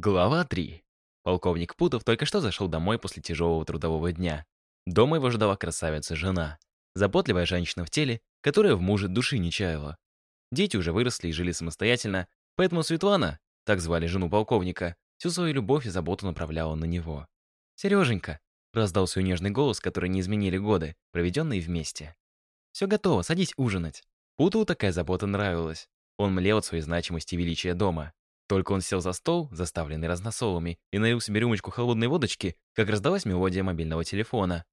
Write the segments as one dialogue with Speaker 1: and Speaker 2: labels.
Speaker 1: Глава 3. Полковник Путов только что зашел домой после тяжелого трудового дня. Дома его ждала красавица-жена. Заботливая женщина в теле, которая в муже души не чаяла. Дети уже выросли и жили самостоятельно, поэтому Светлана, так звали жену полковника, всю свою любовь и заботу направляла на него. «Сереженька», — раздался ее нежный голос, который не изменили годы, проведенные вместе. «Все готово, садись ужинать». Путову такая забота нравилась. Он млел от своей значимости и величия дома. Только он сел за стол, заставленный разносолами, и налил себе рюмочку холодной водочки, как раздалась мелодия мобильного телефона.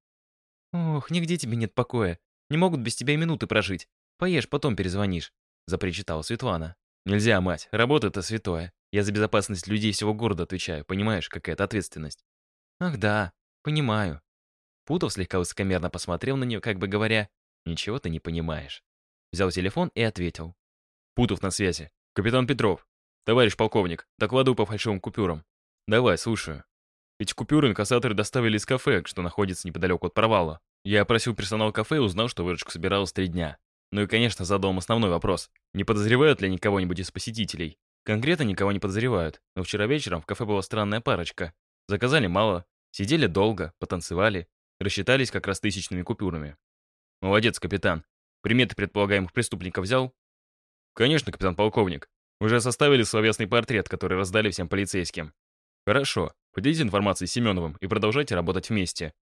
Speaker 1: «Ох, нигде тебе нет покоя. Не могут без тебя и минуты прожить. Поешь, потом перезвонишь», — запричитала Светлана. «Нельзя, мать, работа — это святое. Я за безопасность людей всего города отвечаю, понимаешь, какая это ответственность?» «Ах да, понимаю». Путов слегка высокомерно посмотрел на нее, как бы говоря, «Ничего ты не понимаешь». Взял телефон и ответил. «Путов на связи. Капитан Петров. «Товарищ полковник, докладываю по фальшивым купюрам». «Давай, слушаю». Эти купюры инкассаторы доставили из кафе, что находится неподалеку от провала. Я опросил персонал кафе и узнал, что выручка собиралась три дня. Ну и, конечно, задал им основной вопрос. Не подозревают ли они кого-нибудь из посетителей? Конкретно никого не подозревают, но вчера вечером в кафе была странная парочка. Заказали мало, сидели долго, потанцевали, рассчитались как раз тысячными купюрами. Молодец, капитан. Приметы предполагаемых преступников взял? Конечно, капитан полковник. Уже составили словесный портрет, который раздали всем полицейским. Хорошо, поделитесь информацией с Семеновым и продолжайте работать вместе.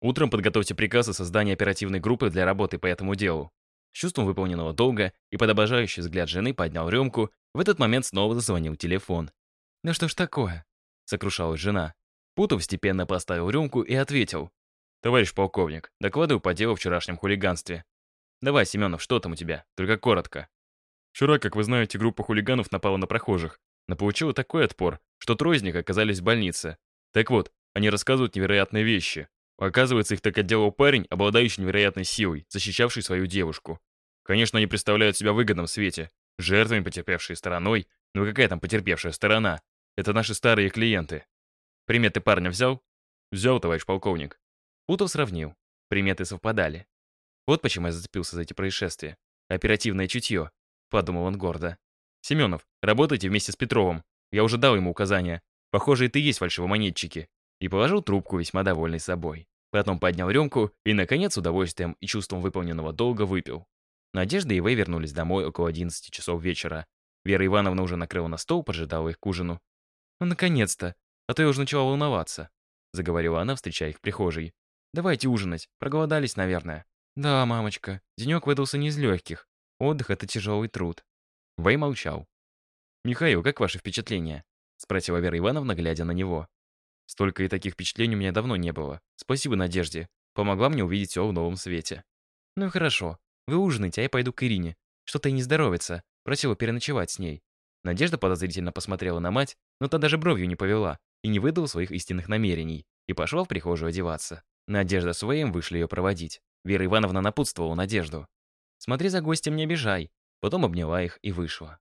Speaker 1: Утром подготовьте приказ о создании оперативной группы для работы по этому делу. С чувством выполненного долга и под обожающий взгляд жены поднял рюмку, в этот момент снова зазвонил телефон. «Ну что ж такое?» — сокрушалась жена. Путов степенно поставил рюмку и ответил. «Товарищ полковник, докладываю по делу вчерашнем хулиганстве. Давай, Семенов, что там у тебя? Только коротко». Вчера, как вы знаете, группа хулиганов напала на прохожих, но получила такой отпор, что трое из них оказались в больнице. Так вот, они рассказывают невероятные вещи. Оказывается, их так отделал парень, обладающий невероятной силой, защищавший свою девушку. Конечно, они представляют себя в выгодном свете, жертвами потерпевшей стороной, но какая там потерпевшая сторона? Это наши старые клиенты. Приметы парня взял? Взял, товарищ полковник. Путов сравнил. Приметы совпадали. Вот почему я зацепился за эти происшествия. Оперативное чутье. — подумал он гордо. «Семенов, работайте вместе с Петровым. Я уже дал ему указания. Похоже, и ты есть фальшивомонетчики». И положил трубку, весьма довольный собой. Потом поднял рюмку и, наконец, удовольствием и чувством выполненного долга выпил. Надежда и Вэй вернулись домой около 11 часов вечера. Вера Ивановна уже накрыла на стол, поджидала их к ужину. «Ну, наконец-то! А то я уже начала волноваться», — заговорила она, встречая их в прихожей. «Давайте ужинать. Проголодались, наверное». «Да, мамочка. Денек выдался не из легких. Отдых — это тяжелый труд. Вэй молчал. «Михаил, как ваши впечатления?» — спросила Вера Ивановна, глядя на него. «Столько и таких впечатлений у меня давно не было. Спасибо Надежде. Помогла мне увидеть все в новом свете». «Ну и хорошо. Вы ужинаете, а я пойду к Ирине. Что-то и не здоровится. Просила переночевать с ней». Надежда подозрительно посмотрела на мать, но та даже бровью не повела и не выдала своих истинных намерений, и пошла в прихожую одеваться. Надежда с Вэем вышли ее проводить. Вера Ивановна напутствовала Надежду. Смотри за гостем, не обижай. Потом обняла их и вышла.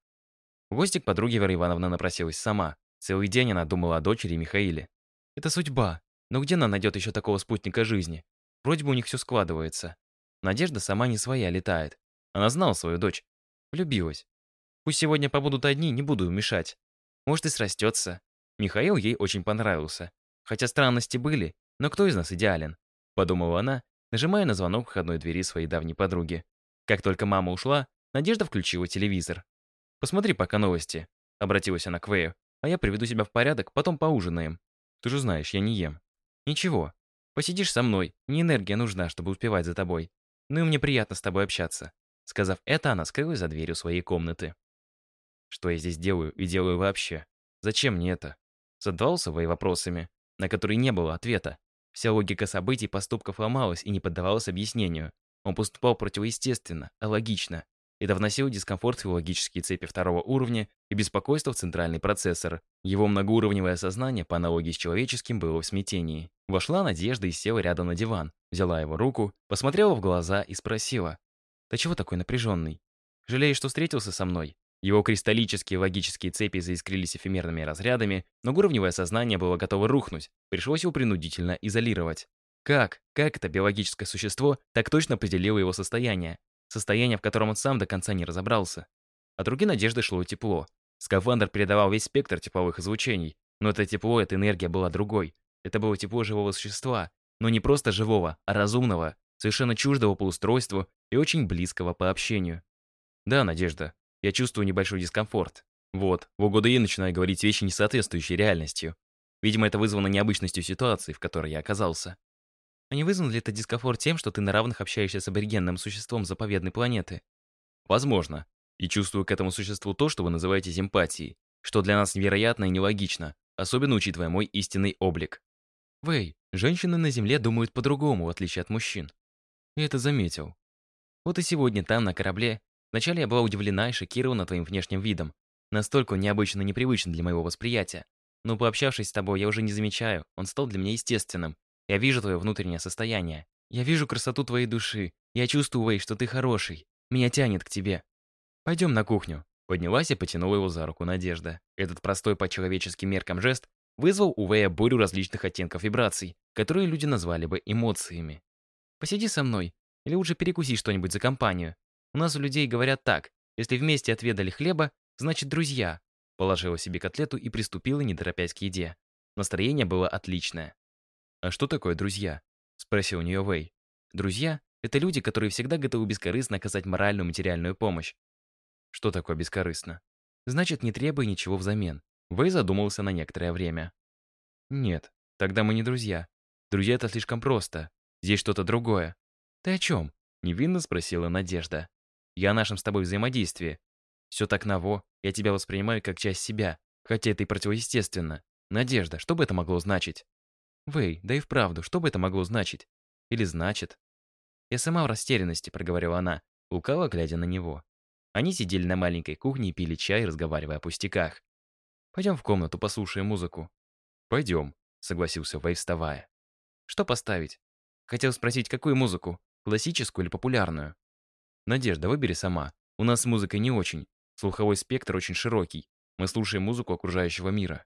Speaker 1: В гости к подруге Вера Ивановна напросилась сама. Целый день она думала о дочери Михаиле. Это судьба. Но где она найдет еще такого спутника жизни? Вроде бы у них все складывается. Надежда сама не своя летает. Она знала свою дочь. Влюбилась. Пусть сегодня побудут одни, не буду мешать. Может и срастется. Михаил ей очень понравился. Хотя странности были, но кто из нас идеален? Подумала она, нажимая на звонок входной двери своей давней подруги. Как только мама ушла, Надежда включила телевизор. «Посмотри пока новости», — обратилась она к Вэю. «А я приведу себя в порядок, потом поужинаем. Ты же знаешь, я не ем». «Ничего. Посидишь со мной, мне энергия нужна, чтобы успевать за тобой. Ну и мне приятно с тобой общаться». Сказав это, она скрылась за дверью своей комнаты. «Что я здесь делаю и делаю вообще? Зачем мне это?» Задавался Вэй вопросами, на которые не было ответа. Вся логика событий и поступков ломалась и не поддавалась объяснению. Он поступал противоестественно, а логично. Это вносило дискомфорт в филологические цепи второго уровня и беспокойство в центральный процессор. Его многоуровневое сознание, по аналогии с человеческим, было в смятении. Вошла Надежда и села рядом на диван, взяла его руку, посмотрела в глаза и спросила. «Ты чего такой напряженный? Жалеешь, что встретился со мной?» Его кристаллические логические цепи заискрились эфемерными разрядами, но уровневое сознание было готово рухнуть, пришлось его принудительно изолировать. Как, как это биологическое существо так точно определило его состояние? Состояние, в котором он сам до конца не разобрался. От руки Надежды шло тепло. Скафандр передавал весь спектр тепловых излучений, Но это тепло, эта энергия была другой. Это было тепло живого существа, но не просто живого, а разумного, совершенно чуждого по устройству и очень близкого по общению. Да, Надежда, я чувствую небольшой дискомфорт. Вот, в угоду ей начинаю говорить вещи, не соответствующие реальностью. Видимо, это вызвано необычностью ситуации, в которой я оказался. А не вызван ли это дискомфорт тем, что ты на равных общаешься с аборигенным существом заповедной планеты? Возможно. И чувствую к этому существу то, что вы называете симпатией, что для нас невероятно и нелогично, особенно учитывая мой истинный облик. Вэй, женщины на Земле думают по-другому, в отличие от мужчин. Я это заметил. Вот и сегодня там, на корабле, вначале я была удивлена и шокирована твоим внешним видом. Настолько необычно и непривычен для моего восприятия. Но пообщавшись с тобой, я уже не замечаю, он стал для меня естественным. Я вижу твое внутреннее состояние. Я вижу красоту твоей души. Я чувствую, Вэй, что ты хороший. Меня тянет к тебе. Пойдем на кухню. Поднялась и потянула его за руку Надежда. Этот простой по человеческим меркам жест вызвал у Вэя бурю различных оттенков вибраций, которые люди назвали бы эмоциями. «Посиди со мной, или лучше перекуси что-нибудь за компанию. У нас у людей говорят так, если вместе отведали хлеба, значит друзья». Положила себе котлету и приступила, не торопясь к еде. Настроение было отличное. «А что такое друзья?» — спросил у нее Вэй. «Друзья — это люди, которые всегда готовы бескорыстно оказать моральную материальную помощь. Что такое бескорыстно? Значит, не требуя ничего взамен. Вэй задумался на некоторое время. Нет, тогда мы не друзья. Друзья — это слишком просто. Здесь что-то другое. Ты о чем? Невинно спросила Надежда. Я о нашем с тобой взаимодействии. Все так ново, я тебя воспринимаю как часть себя, хотя это и противоестественно. Надежда, что бы это могло значить? Вэй, да и вправду, что бы это могло значить? Или значит? Я сама в растерянности, проговорила она, лукаво глядя на него. Они сидели на маленькой кухне и пили чай, разговаривая о пустяках. «Пойдем в комнату, послушаем музыку». «Пойдем», — согласился Вэй, вставая. «Что поставить?» Хотел спросить, какую музыку? Классическую или популярную? Надежда, выбери сама. У нас с музыкой не очень. Слуховой спектр очень широкий. Мы слушаем музыку окружающего мира.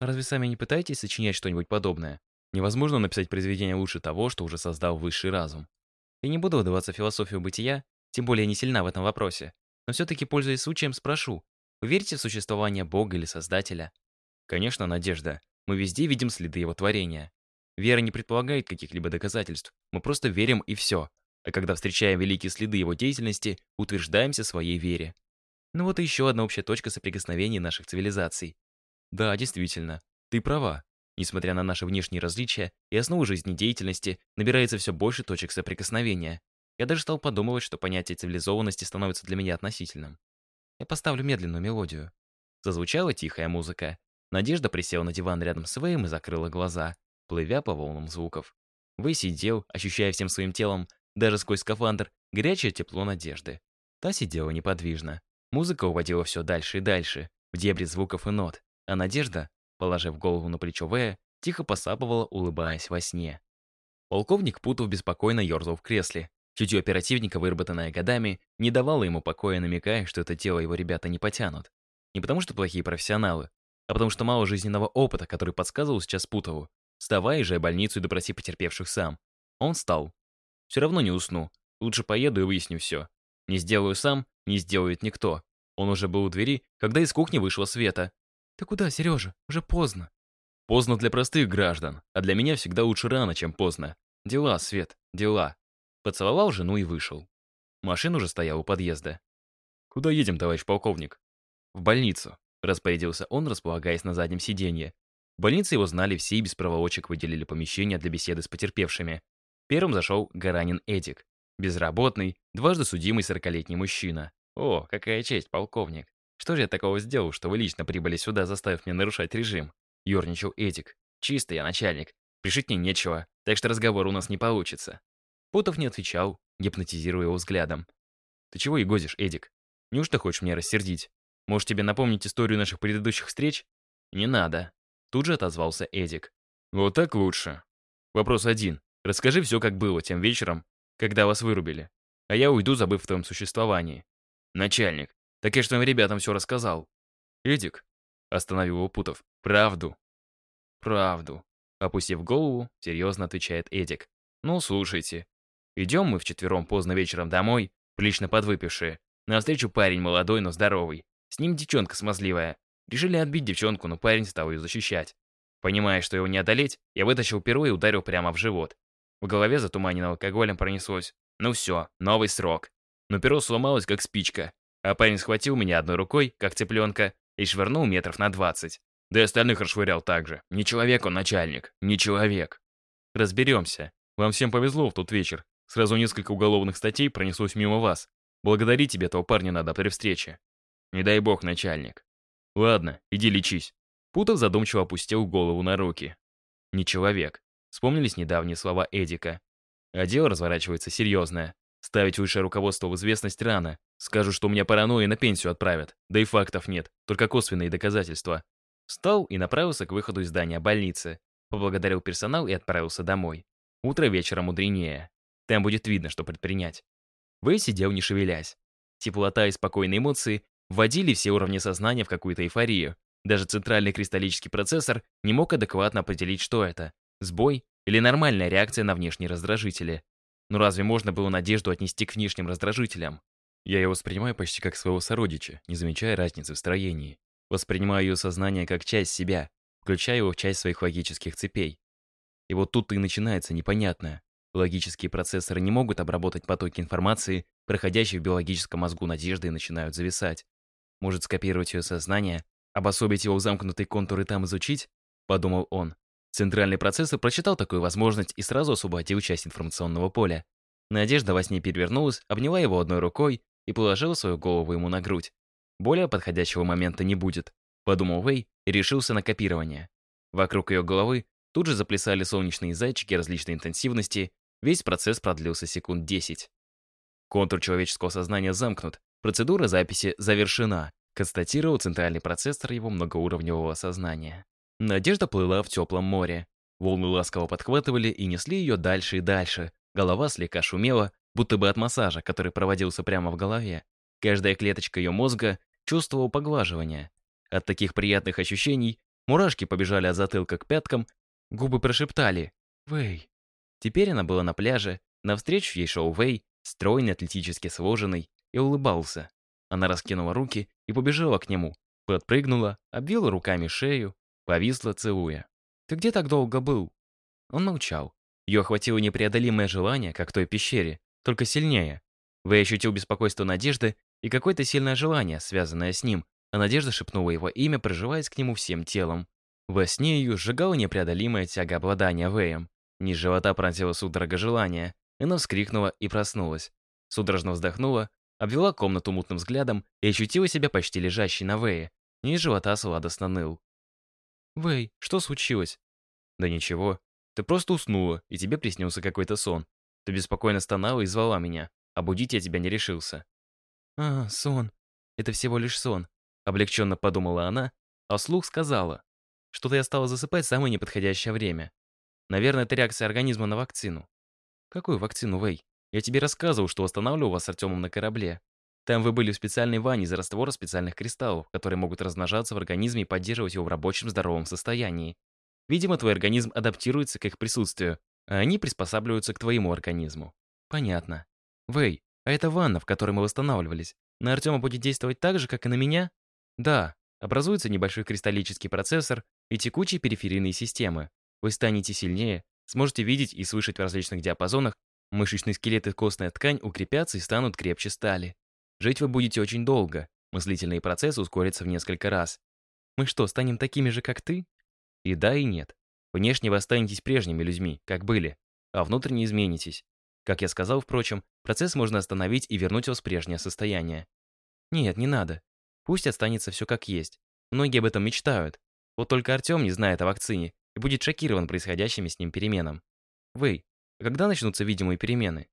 Speaker 1: Разве сами не пытаетесь сочинять что-нибудь подобное? Невозможно написать произведение лучше того, что уже создал высший разум. Я не буду вдаваться в философию бытия, тем более не сильна в этом вопросе. Но все-таки, пользуясь случаем, спрошу, вы верите в существование Бога или Создателя? Конечно, Надежда. Мы везде видим следы его творения. Вера не предполагает каких-либо доказательств. Мы просто верим и все. А когда встречаем великие следы его деятельности, утверждаемся своей вере. Ну вот и еще одна общая точка соприкосновения наших цивилизаций. Да, действительно, ты права. Несмотря на наши внешние различия и основу жизнедеятельности, набирается все больше точек соприкосновения. Я даже стал подумывать, что понятие цивилизованности становится для меня относительным. Я поставлю медленную мелодию. Зазвучала тихая музыка. Надежда присела на диван рядом с Вэем и закрыла глаза, плывя по волнам звуков. Вэй сидел, ощущая всем своим телом, даже сквозь скафандр, горячее тепло надежды. Та сидела неподвижно. Музыка уводила все дальше и дальше, в дебри звуков и нот, а Надежда, положив голову на плечо Вэя, тихо посапывала, улыбаясь во сне. Полковник Путов беспокойно ерзал в кресле, Чутье оперативника, выработанное годами, не давало ему покоя, намекая, что это тело его ребята не потянут. Не потому что плохие профессионалы, а потому что мало жизненного опыта, который подсказывал сейчас Путову. Вставай же в больницу и допроси потерпевших сам. Он встал. Все равно не усну. Лучше поеду и выясню все. Не сделаю сам, не сделает никто. Он уже был у двери, когда из кухни вышла Света. «Ты куда, Сережа? Уже поздно». Поздно для простых граждан, а для меня всегда лучше рано, чем поздно. Дела, Свет, дела. Поцеловал жену и вышел. Машина уже стояла у подъезда. «Куда едем, товарищ полковник?» «В больницу», — распорядился он, располагаясь на заднем сиденье. В больнице его знали все и без проволочек выделили помещение для беседы с потерпевшими. Первым зашел Гаранин Эдик. Безработный, дважды судимый сорокалетний мужчина. «О, какая честь, полковник! Что же я такого сделал, что вы лично прибыли сюда, заставив меня нарушать режим?» Ёрничал Эдик. «Чисто я начальник. Пришить мне нечего, так что разговор у нас не получится. Путов не отвечал, гипнотизируя его взглядом. «Ты чего егозишь, Эдик? Неужто хочешь меня рассердить? Может, тебе напомнить историю наших предыдущих встреч?» «Не надо». Тут же отозвался Эдик. «Вот так лучше. Вопрос один. Расскажи все, как было тем вечером, когда вас вырубили. А я уйду, забыв о твоем существовании». «Начальник, так я же твоим ребятам все рассказал». «Эдик», — остановил его Путов, — «правду». «Правду», — опустив голову, серьезно отвечает Эдик. «Ну, слушайте, Идем мы вчетвером поздно вечером домой, прилично подвыпившие. Навстречу парень молодой, но здоровый. С ним девчонка смазливая. Решили отбить девчонку, но парень стал ее защищать. Понимая, что его не одолеть, я вытащил перо и ударил прямо в живот. В голове затуманенным алкоголем пронеслось. Ну все, новый срок. Но перо сломалось, как спичка. А парень схватил меня одной рукой, как цыпленка, и швырнул метров на двадцать. Да и остальных расшвырял так же. Не человек он начальник, не человек. Разберемся. Вам всем повезло в тот вечер. Сразу несколько уголовных статей пронеслось мимо вас. Благодарить тебе этого парня надо при встрече. Не дай бог, начальник. Ладно, иди лечись. Путов задумчиво опустил голову на руки. Не человек. Вспомнились недавние слова Эдика. А дело разворачивается серьезное. Ставить высшее руководство в известность рано. Скажут, что у меня паранойя на пенсию отправят. Да и фактов нет, только косвенные доказательства. Встал и направился к выходу из здания больницы. Поблагодарил персонал и отправился домой. Утро вечера мудренее. Там будет видно, что предпринять. Вэй сидел не шевелясь. Теплота и спокойные эмоции вводили все уровни сознания в какую-то эйфорию. Даже центральный кристаллический процессор не мог адекватно определить, что это – сбой или нормальная реакция на внешние раздражители. Но разве можно было надежду отнести к внешним раздражителям? Я его воспринимаю почти как своего сородича, не замечая разницы в строении. Воспринимаю ее сознание как часть себя, включая его в часть своих логических цепей. И вот тут и начинается непонятное. Логические процессоры не могут обработать потоки информации, проходящие в биологическом мозгу надежды, и начинают зависать. Может скопировать ее сознание, обособить его в замкнутый контур и там изучить? Подумал он. Центральный процессор прочитал такую возможность и сразу освободил часть информационного поля. Надежда во сне перевернулась, обняла его одной рукой и положила свою голову ему на грудь. Более подходящего момента не будет, подумал Вэй и решился на копирование. Вокруг ее головы тут же заплясали солнечные зайчики различной интенсивности, весь процесс продлился секунд 10. Контур человеческого сознания замкнут, процедура записи завершена, констатировал центральный процессор его многоуровневого сознания. Надежда плыла в теплом море. Волны ласково подхватывали и несли ее дальше и дальше. Голова слегка шумела, будто бы от массажа, который проводился прямо в голове. Каждая клеточка ее мозга чувствовала поглаживание. От таких приятных ощущений мурашки побежали от затылка к пяткам, губы прошептали «Вэй». Теперь она была на пляже, навстречу ей шел Вэй, стройный, атлетически сложенный, и улыбался. Она раскинула руки и побежала к нему, подпрыгнула, обвила руками шею, повисла, целуя. «Ты где так долго был?» Он молчал. Ее охватило непреодолимое желание, как в той пещере, только сильнее. Вэй ощутил беспокойство надежды и какое-то сильное желание, связанное с ним, а Надежда шепнула его имя, приживаясь к нему всем телом. Во сне ее сжигала непреодолимая тяга обладания Вэем. Низ живота пронзила судорога желания. Она вскрикнула и проснулась. Судорожно вздохнула, обвела комнату мутным взглядом и ощутила себя почти лежащей на Вэе. Низ живота сладостно ныл. «Вэй, что случилось?» «Да ничего. Ты просто уснула, и тебе приснился какой-то сон. Ты беспокойно стонала и звала меня. А будить я тебя не решился». «А, сон. Это всего лишь сон», — облегченно подумала она, а вслух сказала. Что-то я стала засыпать в самое неподходящее время. Наверное, это реакция организма на вакцину. Какую вакцину, Вэй? Я тебе рассказывал, что останавливал вас с Артемом на корабле. Там вы были в специальной ванне из раствора специальных кристаллов, которые могут размножаться в организме и поддерживать его в рабочем здоровом состоянии. Видимо, твой организм адаптируется к их присутствию, а они приспосабливаются к твоему организму. Понятно. Вэй, а это ванна, в которой мы восстанавливались. На Артема будет действовать так же, как и на меня? Да. Образуется небольшой кристаллический процессор и текучие периферийные системы. Вы станете сильнее, сможете видеть и слышать в различных диапазонах, мышечный скелет и костная ткань укрепятся и станут крепче стали. Жить вы будете очень долго, мыслительные процессы ускорятся в несколько раз. Мы что, станем такими же, как ты? И да, и нет. Внешне вы останетесь прежними людьми, как были, а внутренне изменитесь. Как я сказал, впрочем, процесс можно остановить и вернуть вас в прежнее состояние. Нет, не надо. Пусть останется все как есть. Многие об этом мечтают. Вот только Артем не знает о вакцине и будет шокирован происходящими с ним переменам. Вы, а когда начнутся видимые перемены?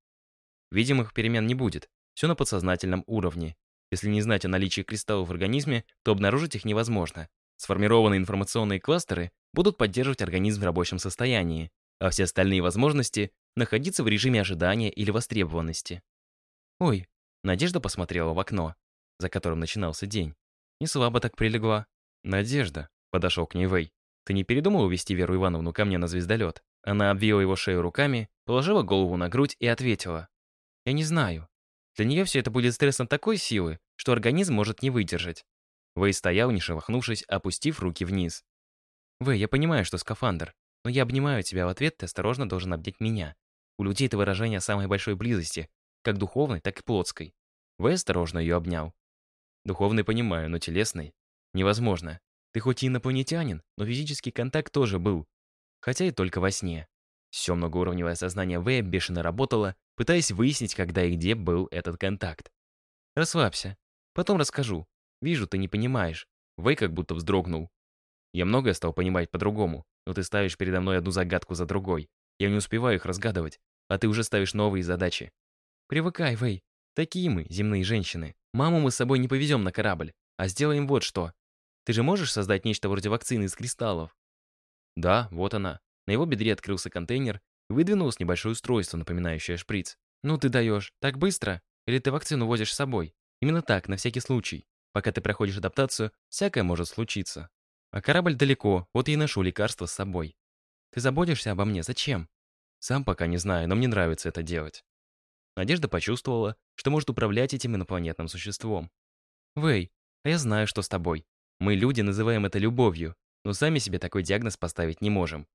Speaker 1: Видимых перемен не будет. Все на подсознательном уровне. Если не знать о наличии кристаллов в организме, то обнаружить их невозможно. Сформированные информационные кластеры будут поддерживать организм в рабочем состоянии, а все остальные возможности находиться в режиме ожидания или востребованности. Ой, Надежда посмотрела в окно, за которым начинался день. Не слабо так прилегла. Надежда, подошел к ней Вэй. Ты не передумал увезти Веру Ивановну ко мне на звездолет? Она обвила его шею руками, положила голову на грудь и ответила. Я не знаю. Для нее все это будет стрессом такой силы, что организм может не выдержать. Вэй стоял, не шелохнувшись, опустив руки вниз. «Вэй, я понимаю, что скафандр, но я обнимаю тебя в ответ, ты осторожно должен обнять меня. У людей это выражение самой большой близости, как духовной, так и плотской». Вэй осторожно ее обнял. «Духовный понимаю, но телесный? Невозможно. Ты хоть и инопланетянин, но физический контакт тоже был. Хотя и только во сне». Все многоуровневое сознание Вэя бешено работало, пытаясь выяснить, когда и где был этот контакт. «Расслабься. Потом расскажу. Вижу, ты не понимаешь». Вэй как будто вздрогнул. «Я многое стал понимать по-другому, но ты ставишь передо мной одну загадку за другой. Я не успеваю их разгадывать, а ты уже ставишь новые задачи. Привыкай, Вэй. Такие мы, земные женщины. Маму мы с собой не повезем на корабль, а сделаем вот что. Ты же можешь создать нечто вроде вакцины из кристаллов?» Да, вот она. На его бедре открылся контейнер, выдвинулось небольшое устройство, напоминающее шприц. «Ну ты даешь. Так быстро? Или ты вакцину возишь с собой?» «Именно так, на всякий случай. Пока ты проходишь адаптацию, всякое может случиться. А корабль далеко, вот и ношу лекарства с собой. Ты заботишься обо мне? Зачем?» «Сам пока не знаю, но мне нравится это делать». Надежда почувствовала, что может управлять этим инопланетным существом. «Вэй, а я знаю, что с тобой. Мы, люди, называем это любовью, но сами себе такой диагноз поставить не можем».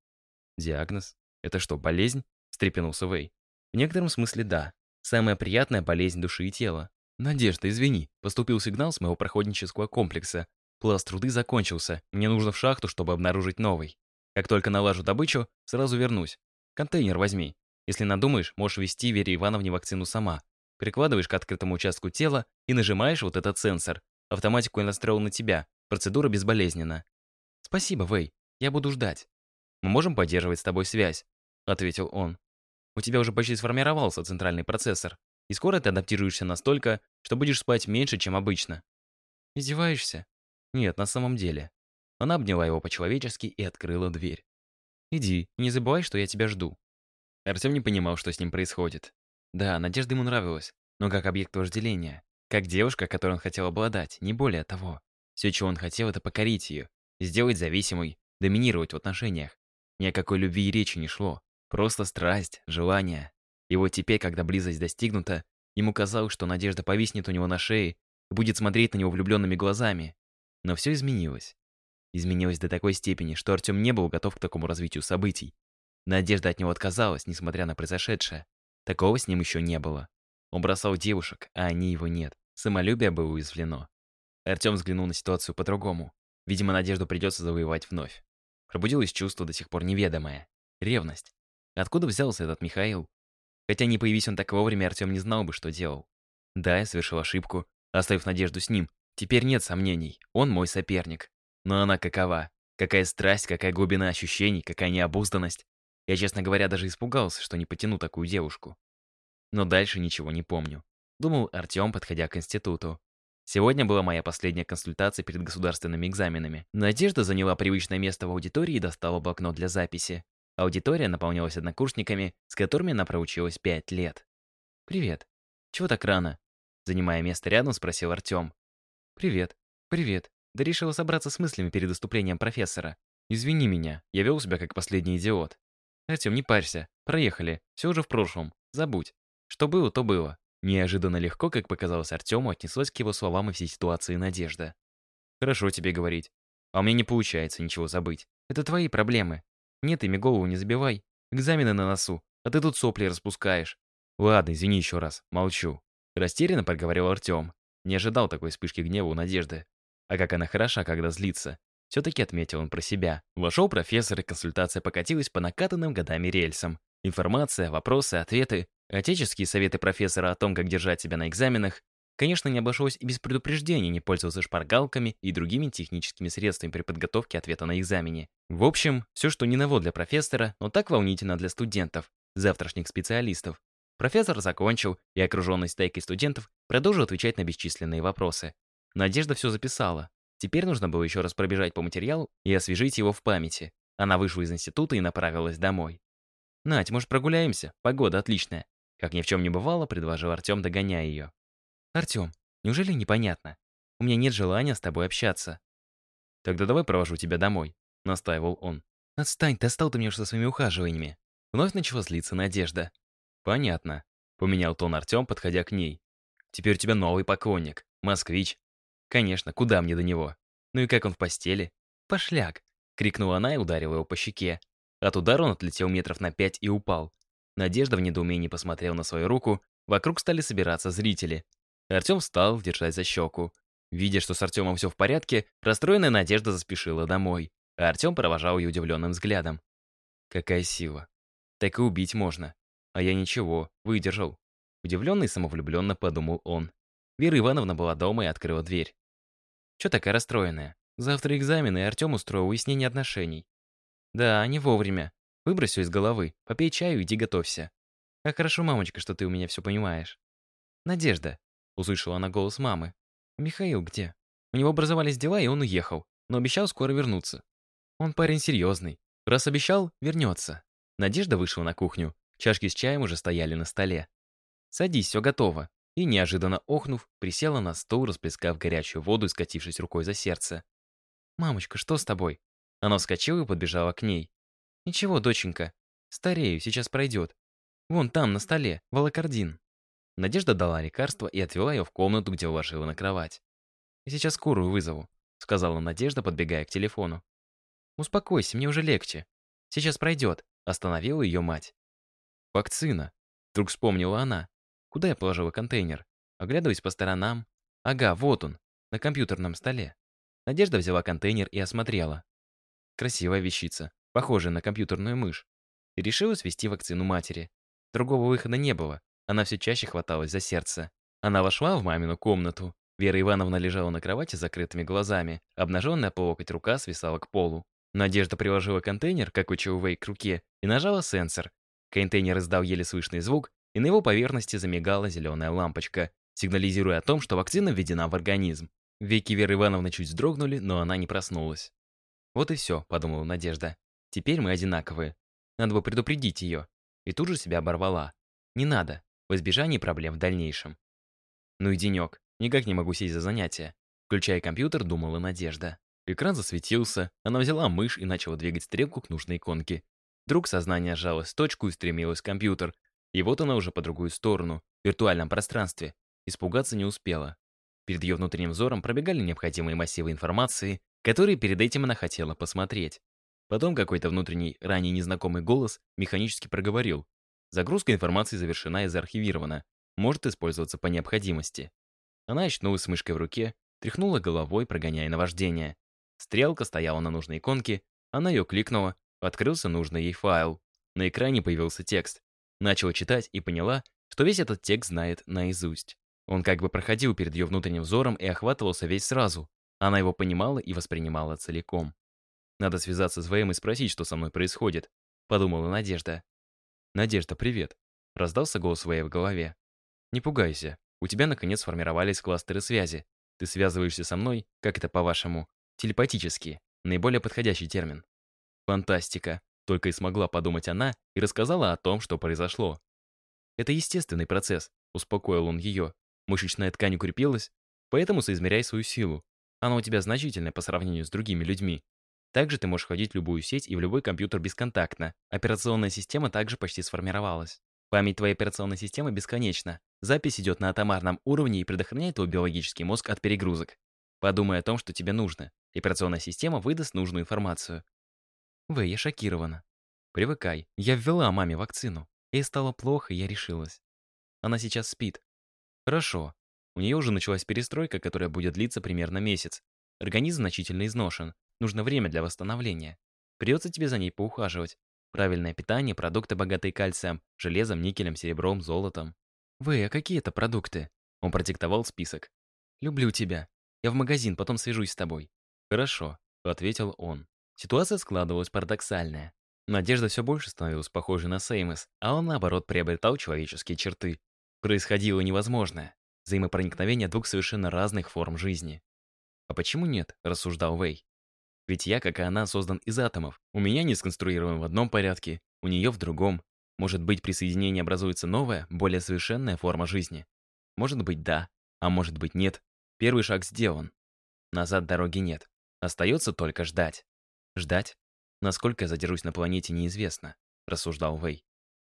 Speaker 1: «Диагноз? Это что, болезнь?» — встрепенулся Вэй. «В некотором смысле да. Самая приятная болезнь души и тела. Надежда, извини, поступил сигнал с моего проходнического комплекса. Пласт труды закончился, мне нужно в шахту, чтобы обнаружить новый. Как только налажу добычу, сразу вернусь. Контейнер возьми. Если надумаешь, можешь ввести Вере Ивановне вакцину сама. Прикладываешь к открытому участку тела и нажимаешь вот этот сенсор. Автоматику я настроил на тебя. Процедура безболезненна. Спасибо, Вэй. Я буду ждать. Мы можем поддерживать с тобой связь, ответил он. У тебя уже почти сформировался центральный процессор, и скоро ты адаптируешься настолько, что будешь спать меньше, чем обычно. Издеваешься? Нет, на самом деле. Она обняла его по-человечески и открыла дверь. «Иди, не забывай, что я тебя жду». Артем не понимал, что с ним происходит. Да, Надежда ему нравилась, но как объект вожделения. Как девушка, которой он хотел обладать, не более того. Все, чего он хотел, это покорить ее, сделать зависимой, доминировать в отношениях. Ни о какой любви и речи не шло. Просто страсть, желание. И вот теперь, когда близость достигнута, ему казалось, что Надежда повиснет у него на шее и будет смотреть на него влюбленными глазами. Но все изменилось. Изменилось до такой степени, что Артем не был готов к такому развитию событий. Надежда от него отказалась, несмотря на произошедшее. Такого с ним еще не было. Он бросал девушек, а они его нет. Самолюбие было уязвлено. Артем взглянул на ситуацию по-другому. Видимо, Надежду придется завоевать вновь. Пробудилось чувство до сих пор неведомое. Ревность. Откуда взялся этот Михаил? Хотя не появись он так вовремя, Артем не знал бы, что делал. Да, я совершил ошибку, оставив надежду с ним. Теперь нет сомнений, он мой соперник. Но она какова? Какая страсть, какая глубина ощущений, какая необузданность. Я, честно говоря, даже испугался, что не потяну такую девушку. Но дальше ничего не помню. Думал Артем, подходя к институту. Сегодня была моя последняя консультация перед государственными экзаменами. Надежда заняла привычное место в аудитории и достала блокнот для записи. Аудитория наполнялась однокурсниками, с которыми она проучилась пять лет. «Привет. Чего так рано?» Занимая место рядом, спросил Артем. «Привет. Привет. Да решила собраться с мыслями перед выступлением профессора. Извини меня, я вел себя как последний идиот. Артем, не парься. Проехали. Все уже в прошлом. Забудь. Что было, то было». Неожиданно легко, как показалось Артему, отнеслась к его словам и всей ситуации Надежда. «Хорошо тебе говорить. А у меня не получается ничего забыть. Это твои проблемы. Нет, ими голову не забивай. Экзамены на носу, а ты тут сопли распускаешь. Ладно, извини еще раз, молчу. Растерянно проговорил Артем. Не ожидал такой вспышки гнева у Надежды. А как она хороша, когда злится. Все-таки отметил он про себя. Вошел профессор, и консультация покатилась по накатанным годами рельсам. Информация, вопросы, ответы, отеческие советы профессора о том, как держать себя на экзаменах, Конечно, не обошлось и без предупреждения не пользоваться шпаргалками и другими техническими средствами при подготовке ответа на экзамене. В общем, все, что не ново для профессора, но так волнительно для студентов, завтрашних специалистов. Профессор закончил, и окруженный стайкой студентов продолжил отвечать на бесчисленные вопросы. Надежда все записала. Теперь нужно было еще раз пробежать по материалу и освежить его в памяти. Она вышла из института и направилась домой. «Надь, может, прогуляемся? Погода отличная». Как ни в чем не бывало, предложил Артем, догоняя ее. «Артем, неужели непонятно? У меня нет желания с тобой общаться». «Тогда давай провожу тебя домой», — настаивал он. «Отстань, достал ты меня со своими ухаживаниями». Вновь начала злиться Надежда. «Понятно», — поменял тон Артем, подходя к ней. «Теперь у тебя новый поклонник, москвич». Конечно, куда мне до него? Ну и как он в постели? Пошляк! Крикнула она и ударила его по щеке. От удара он отлетел метров на пять и упал. Надежда в недоумении посмотрела на свою руку, вокруг стали собираться зрители. Артем встал, держась за щеку. Видя, что с Артемом все в порядке, расстроенная Надежда заспешила домой, а Артем провожал ее удивленным взглядом. Какая сила. Так и убить можно. А я ничего, выдержал. Удивленно и самовлюбленно подумал он. Вера Ивановна была дома и открыла дверь. Че такая расстроенная? Завтра экзамены, и Артем устроил выяснение отношений. Да, не вовремя. Выбрось все из головы, попей чаю иди готовься. Как хорошо, мамочка, что ты у меня все понимаешь. Надежда, услышала она голос мамы. Михаил где? У него образовались дела, и он уехал, но обещал скоро вернуться. Он парень серьезный. Раз обещал, вернется. Надежда вышла на кухню. Чашки с чаем уже стояли на столе. «Садись, все готово». И, неожиданно охнув, присела на стол, расплескав горячую воду и скатившись рукой за сердце. «Мамочка, что с тобой?» Она вскочила и подбежала к ней. «Ничего, доченька. Старею, сейчас пройдет. Вон там, на столе, волокордин». Надежда дала лекарство и отвела ее в комнату, где уложила на кровать. «Я сейчас скорую вызову», — сказала Надежда, подбегая к телефону. «Успокойся, мне уже легче. Сейчас пройдет», — остановила ее мать. «Вакцина», — вдруг вспомнила она. «Куда я положила контейнер?» Оглядываясь по сторонам. «Ага, вот он, на компьютерном столе». Надежда взяла контейнер и осмотрела. Красивая вещица, похожая на компьютерную мышь. И решила свести вакцину матери. Другого выхода не было. Она все чаще хваталась за сердце. Она вошла в мамину комнату. Вера Ивановна лежала на кровати с закрытыми глазами. Обнаженная по локоть рука свисала к полу. Надежда приложила контейнер, как учил Вей, к руке, и нажала сенсор. Контейнер издал еле слышный звук, и на его поверхности замигала зеленая лампочка, сигнализируя о том, что вакцина введена в организм. Веки Веры Ивановны чуть вздрогнули, но она не проснулась. «Вот и все», — подумала Надежда. «Теперь мы одинаковые. Надо бы предупредить ее». И тут же себя оборвала. «Не надо в избежании проблем в дальнейшем. Ну и денек, никак не могу сесть за занятия. Включая компьютер, думала Надежда. Экран засветился, она взяла мышь и начала двигать стрелку к нужной иконке. Вдруг сознание сжалось в точку и стремилось в компьютер. И вот она уже по другую сторону, в виртуальном пространстве. Испугаться не успела. Перед ее внутренним взором пробегали необходимые массивы информации, которые перед этим она хотела посмотреть. Потом какой-то внутренний, ранее незнакомый голос механически проговорил. Загрузка информации завершена и заархивирована. Может использоваться по необходимости. Она очнулась с мышкой в руке, тряхнула головой, прогоняя наваждение. Стрелка стояла на нужной иконке, она ее кликнула, открылся нужный ей файл. На экране появился текст. Начала читать и поняла, что весь этот текст знает наизусть. Он как бы проходил перед ее внутренним взором и охватывался весь сразу. Она его понимала и воспринимала целиком. «Надо связаться с ВМ и спросить, что со мной происходит», — подумала Надежда. «Надежда, привет!» — раздался голос Вэя в голове. «Не пугайся. У тебя, наконец, сформировались кластеры связи. Ты связываешься со мной, как это по-вашему, телепатически. Наиболее подходящий термин». «Фантастика!» — только и смогла подумать она и рассказала о том, что произошло. «Это естественный процесс», — успокоил он ее. «Мышечная ткань укрепилась, поэтому соизмеряй свою силу. Она у тебя значительная по сравнению с другими людьми. Также ты можешь входить в любую сеть и в любой компьютер бесконтактно. Операционная система также почти сформировалась. Память твоей операционной системы бесконечна. Запись идет на атомарном уровне и предохраняет твой биологический мозг от перегрузок. Подумай о том, что тебе нужно. Операционная система выдаст нужную информацию. Вы, я шокирована. Привыкай. Я ввела маме вакцину. Ей стало плохо, и я решилась. Она сейчас спит. Хорошо. У нее уже началась перестройка, которая будет длиться примерно месяц. Организм значительно изношен. Нужно время для восстановления. Придется тебе за ней поухаживать. Правильное питание, продукты, богатые кальцием, железом, никелем, серебром, золотом. Вы, а какие это продукты? Он продиктовал список. Люблю тебя. Я в магазин, потом свяжусь с тобой. Хорошо, ответил он. Ситуация складывалась парадоксальная. Надежда все больше становилась похожей на Сеймос, а он, наоборот, приобретал человеческие черты. Происходило невозможное. Взаимопроникновение двух совершенно разных форм жизни. «А почему нет?» – рассуждал Вэй. Ведь я, как и она, создан из атомов. У меня не сконструирован в одном порядке, у нее в другом. Может быть, при соединении образуется новая, более совершенная форма жизни? Может быть, да, а может быть, нет. Первый шаг сделан. Назад дороги нет. Остается только ждать. Ждать? Насколько я задержусь на планете, неизвестно, рассуждал Вэй.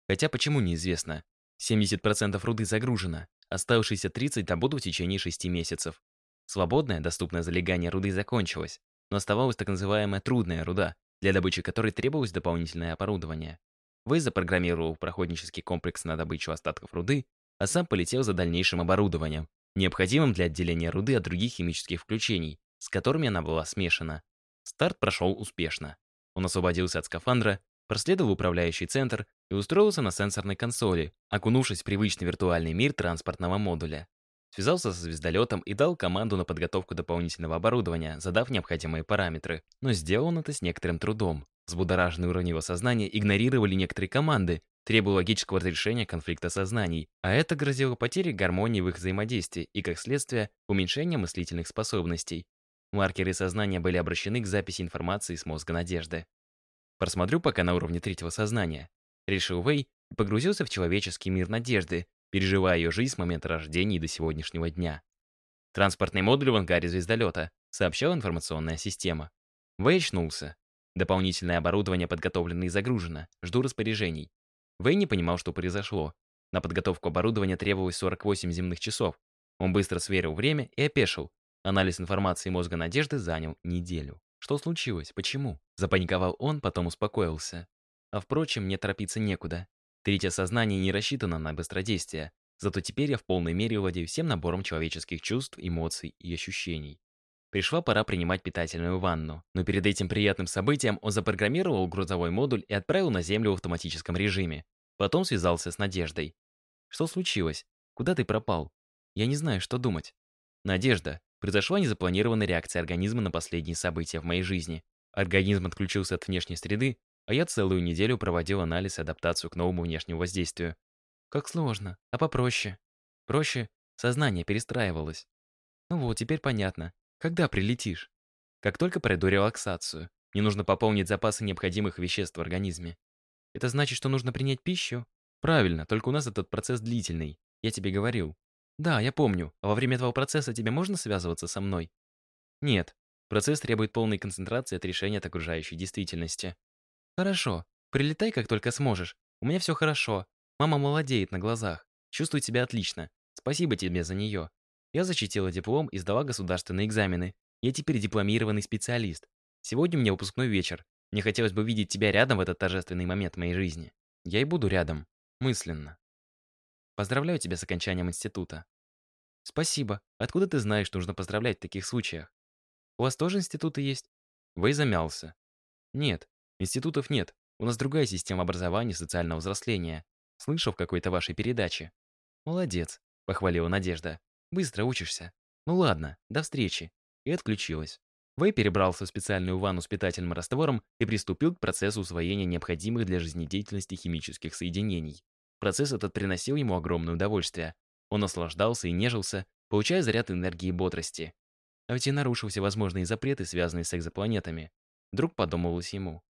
Speaker 1: Хотя почему неизвестно? 70% руды загружено, оставшиеся 30 добуду в течение 6 месяцев. Свободное, доступное залегание руды закончилось, но оставалась так называемая трудная руда, для добычи которой требовалось дополнительное оборудование. Вэй запрограммировал проходнический комплекс на добычу остатков руды, а сам полетел за дальнейшим оборудованием, необходимым для отделения руды от других химических включений, с которыми она была смешана. Старт прошел успешно. Он освободился от скафандра, проследовал управляющий центр и устроился на сенсорной консоли, окунувшись в привычный виртуальный мир транспортного модуля. Связался со звездолетом и дал команду на подготовку дополнительного оборудования, задав необходимые параметры. Но сделал он это с некоторым трудом. Взбудораженные уровни его сознания игнорировали некоторые команды, требуя логического разрешения конфликта сознаний, а это грозило потерей гармонии в их взаимодействии и, как следствие, уменьшением мыслительных способностей. Маркеры сознания были обращены к записи информации с мозга надежды. Просмотрю пока на уровне третьего сознания. Решил Вэй и погрузился в человеческий мир надежды, переживая ее жизнь с момента рождения и до сегодняшнего дня. Транспортный модуль в ангаре звездолета, сообщала информационная система. Вэй очнулся. Дополнительное оборудование подготовлено и загружено. Жду распоряжений. Вэй не понимал, что произошло. На подготовку оборудования требовалось 48 земных часов. Он быстро сверил время и опешил. Анализ информации мозга Надежды занял неделю. Что случилось? Почему? Запаниковал он, потом успокоился. А впрочем, мне торопиться некуда. Третье сознание не рассчитано на быстродействие. Зато теперь я в полной мере владею всем набором человеческих чувств, эмоций и ощущений. Пришла пора принимать питательную ванну, но перед этим приятным событием он запрограммировал грузовой модуль и отправил на Землю в автоматическом режиме. Потом связался с Надеждой. «Что случилось? Куда ты пропал? Я не знаю, что думать». «Надежда, произошла незапланированная реакция организма на последние события в моей жизни. Организм отключился от внешней среды, а я целую неделю проводил анализ и адаптацию к новому внешнему воздействию. Как сложно, а попроще. Проще сознание перестраивалось. Ну вот, теперь понятно. Когда прилетишь? Как только пройду релаксацию. Мне нужно пополнить запасы необходимых веществ в организме. Это значит, что нужно принять пищу? Правильно, только у нас этот процесс длительный. Я тебе говорил. Да, я помню. А во время этого процесса тебе можно связываться со мной? Нет. Процесс требует полной концентрации от решения от окружающей действительности. Хорошо. Прилетай, как только сможешь. У меня все хорошо. Мама молодеет на глазах. Чувствую себя отлично. Спасибо тебе за нее. Я защитила диплом и сдала государственные экзамены. Я теперь дипломированный специалист. Сегодня у меня выпускной вечер. Мне хотелось бы видеть тебя рядом в этот торжественный момент моей жизни. Я и буду рядом. Мысленно. Поздравляю тебя с окончанием института. Спасибо. Откуда ты знаешь, что нужно поздравлять в таких случаях? У вас тоже институты есть? Вэй замялся. Нет, институтов нет. У нас другая система образования и социального взросления. Слышал в какой-то вашей передаче. Молодец, похвалила Надежда. Быстро учишься. Ну ладно, до встречи. И отключилась. Вэй перебрался в специальную ванну с питательным раствором и приступил к процессу усвоения необходимых для жизнедеятельности химических соединений. Процесс этот приносил ему огромное удовольствие. Он наслаждался и нежился, получая заряд энергии и бодрости. А ведь и нарушил всевозможные запреты, связанные с экзопланетами. Вдруг подумалось ему.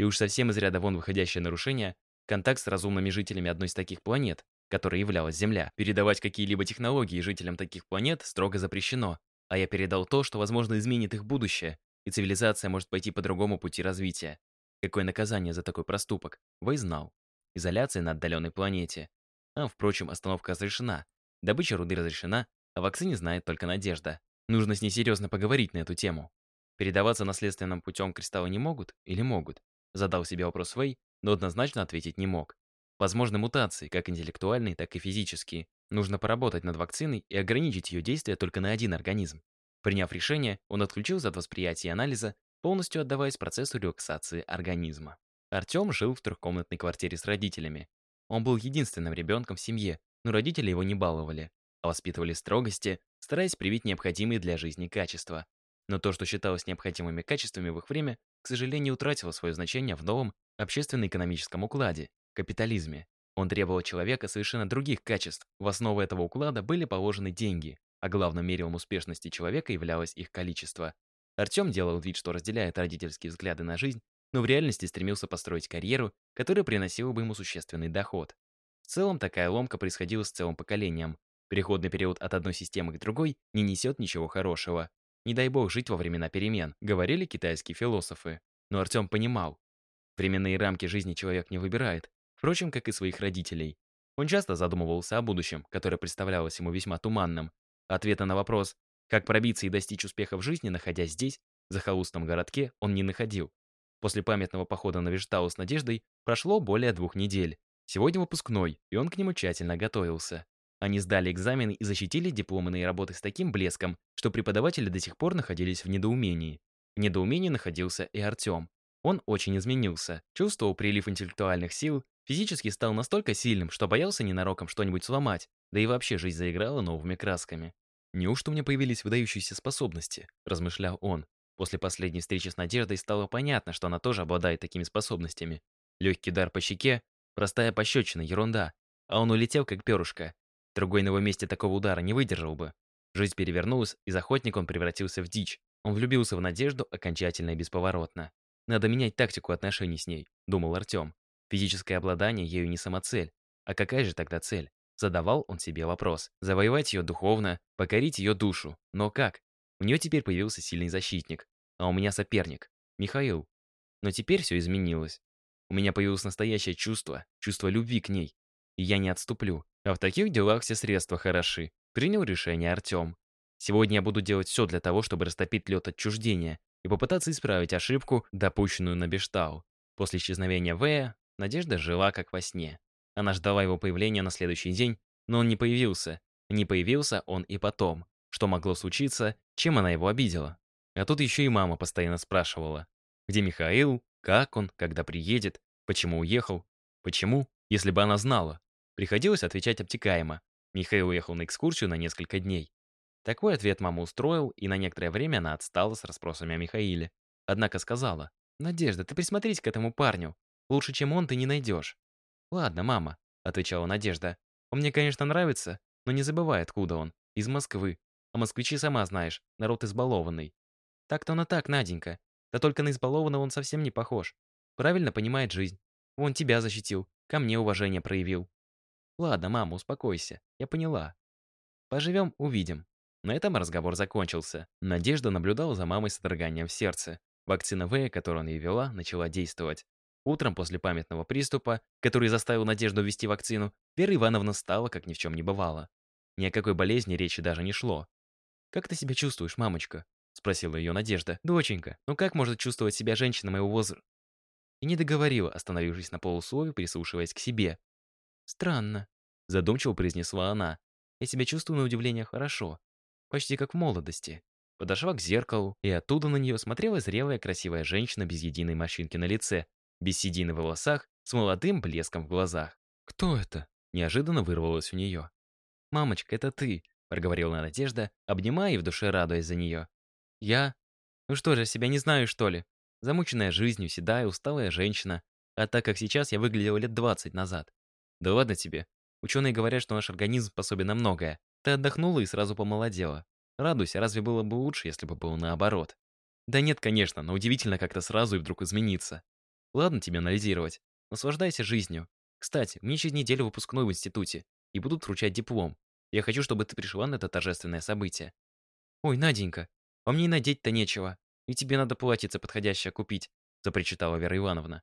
Speaker 1: И уж совсем из ряда вон выходящее нарушение — контакт с разумными жителями одной из таких планет, которой являлась Земля. Передавать какие-либо технологии жителям таких планет строго запрещено, а я передал то, что, возможно, изменит их будущее, и цивилизация может пойти по другому пути развития. Какое наказание за такой проступок? Вэй знал. Изоляция на отдаленной планете. А, впрочем, остановка разрешена. Добыча руды разрешена, а вакцине знает только Надежда. Нужно с ней серьезно поговорить на эту тему. Передаваться наследственным путем кристаллы не могут или могут? Задал себе вопрос Вэй, но однозначно ответить не мог. Возможны мутации, как интеллектуальные, так и физические. Нужно поработать над вакциной и ограничить ее действие только на один организм. Приняв решение, он отключился от восприятия и анализа, полностью отдаваясь процессу релаксации организма. Артем жил в трехкомнатной квартире с родителями. Он был единственным ребенком в семье, но родители его не баловали, а воспитывали строгости, стараясь привить необходимые для жизни качества. Но то, что считалось необходимыми качествами в их время, к сожалению, утратило свое значение в новом общественно-экономическом укладе, капитализме. Он требовал человека совершенно других качеств. В основу этого уклада были положены деньги, а главным мерилом успешности человека являлось их количество. Артем делал вид, что разделяет родительские взгляды на жизнь, но в реальности стремился построить карьеру, которая приносила бы ему существенный доход. В целом, такая ломка происходила с целым поколением. Переходный период от одной системы к другой не несет ничего хорошего. Не дай бог жить во времена перемен, говорили китайские философы. Но Артем понимал, временные рамки жизни человек не выбирает, Впрочем, как и своих родителей. Он часто задумывался о будущем, которое представлялось ему весьма туманным. Ответа на вопрос Как пробиться и достичь успеха в жизни, находясь здесь, в захолустном городке, он не находил. После памятного похода на Виштау с Надеждой прошло более двух недель. Сегодня выпускной, и он к нему тщательно готовился. Они сдали экзамены и защитили дипломные работы с таким блеском, что преподаватели до сих пор находились в недоумении. В недоумении находился и Артем. Он очень изменился, чувствовал прилив интеллектуальных сил, физически стал настолько сильным, что боялся ненароком что-нибудь сломать, да и вообще жизнь заиграла новыми красками. «Неужто у меня появились выдающиеся способности?» – размышлял он. После последней встречи с Надеждой стало понятно, что она тоже обладает такими способностями. Легкий дар по щеке, простая пощечина, ерунда. А он улетел, как перышко. Другой на его месте такого удара не выдержал бы. Жизнь перевернулась, из охотника он превратился в дичь. Он влюбился в Надежду окончательно и бесповоротно. «Надо менять тактику отношений с ней», — думал Артем. Физическое обладание ею не самоцель. А какая же тогда цель? Задавал он себе вопрос. Завоевать ее духовно, покорить ее душу. Но как? У нее теперь появился сильный защитник. А у меня соперник. Михаил. Но теперь все изменилось. У меня появилось настоящее чувство, чувство любви к ней. И я не отступлю. А в таких делах все средства хороши. Принял решение Артем. Сегодня я буду делать все для того, чтобы растопить лед отчуждения и попытаться исправить ошибку, допущенную на Бештау. После исчезновения Вэя Надежда жила как во сне. Она ждала его появления на следующий день, но он не появился. Не появился он и потом. Что могло случиться, чем она его обидела? А тут еще и мама постоянно спрашивала. Где Михаил? Как он? Когда приедет? Почему уехал? Почему? Если бы она знала. Приходилось отвечать обтекаемо. Михаил уехал на экскурсию на несколько дней. Такой ответ мама устроил, и на некоторое время она отстала с расспросами о Михаиле. Однако сказала, «Надежда, ты присмотрись к этому парню. Лучше, чем он, ты не найдешь». «Ладно, мама», — отвечала Надежда. «Он мне, конечно, нравится, но не забывай, откуда он. Из Москвы. А москвичи, сама знаешь, народ избалованный». «Так-то он и так, Наденька. Да только на избалованного он совсем не похож. Правильно понимает жизнь. Он тебя защитил, ко мне уважение проявил». «Ладно, мама, успокойся. Я поняла. Поживем, увидим». На этом разговор закончился. Надежда наблюдала за мамой с содроганием в сердце. Вакцина В, которую она ей вела, начала действовать. Утром после памятного приступа, который заставил Надежду ввести вакцину, Вера Ивановна стала, как ни в чем не бывало. Ни о какой болезни речи даже не шло. «Как ты себя чувствуешь, мамочка?» — спросила ее Надежда. «Доченька, ну как может чувствовать себя женщина моего возраста?» И не договорила, остановившись на полуслове, прислушиваясь к себе. «Странно», — задумчиво произнесла она. «Я себя чувствую на удивление хорошо. Почти как в молодости». Подошла к зеркалу, и оттуда на нее смотрела зрелая красивая женщина без единой морщинки на лице, без седины в волосах, с молодым блеском в глазах. «Кто это?» – неожиданно вырвалось у нее. «Мамочка, это ты», – проговорила Надежда, обнимая и в душе радуясь за нее. «Я? Ну что же, себя не знаю, что ли? Замученная жизнью, седая, усталая женщина. А так как сейчас я выглядела лет двадцать назад. Да ладно тебе. Ученые говорят, что наш организм способен на многое. Ты отдохнула и сразу помолодела. Радуйся, разве было бы лучше, если бы было наоборот? Да нет, конечно, но удивительно как-то сразу и вдруг измениться. Ладно тебе анализировать. Наслаждайся жизнью. Кстати, мне через неделю выпускной в институте, и будут вручать диплом. Я хочу, чтобы ты пришла на это торжественное событие. Ой, Наденька, по мне и надеть-то нечего. И тебе надо платьице подходящее купить, запричитала Вера Ивановна.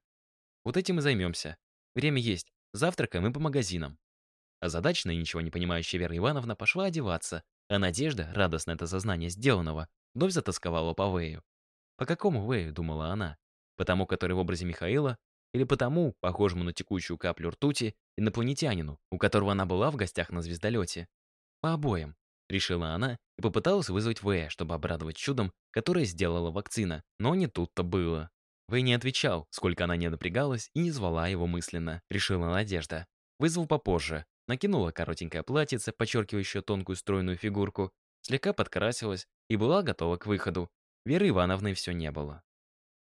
Speaker 1: Вот этим и займемся. Время есть. Завтракаем и по магазинам. Озадаченная и ничего не понимающая Вера Ивановна пошла одеваться, а Надежда, радостно это сознание сделанного, вновь затасковала по Вэю. По какому Вэю, думала она? По тому, который в образе Михаила, или по тому, похожему на текущую каплю ртути, инопланетянину, у которого она была в гостях на звездолете? По обоим, решила она и попыталась вызвать Вэя, чтобы обрадовать чудом, которое сделала вакцина, но не тут-то было. Вэй не отвечал, сколько она не напрягалась и не звала его мысленно, решила Надежда. Вызвал попозже, накинула коротенькое платьице, подчеркивающее тонкую стройную фигурку, слегка подкрасилась и была готова к выходу. Веры Ивановны все не было.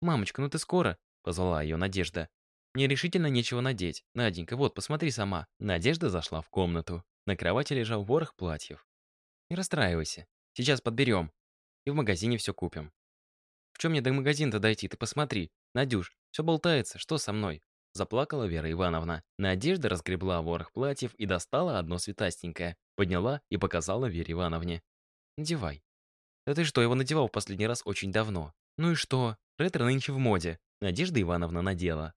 Speaker 1: «Мамочка, ну ты скоро?» — позвала ее Надежда. «Мне решительно нечего надеть. Наденька, вот, посмотри сама». Надежда зашла в комнату. На кровати лежал ворох платьев. «Не расстраивайся. Сейчас подберем. И в магазине все купим». «В чем мне до магазина дойти? Ты посмотри. Надюш, все болтается. Что со мной?» Заплакала Вера Ивановна. Надежда разгребла ворох платьев и достала одно светастенькое. Подняла и показала Вере Ивановне. «Надевай». «Да ты что, его надевал в последний раз очень давно». «Ну и что? Ретро нынче в моде. Надежда Ивановна надела.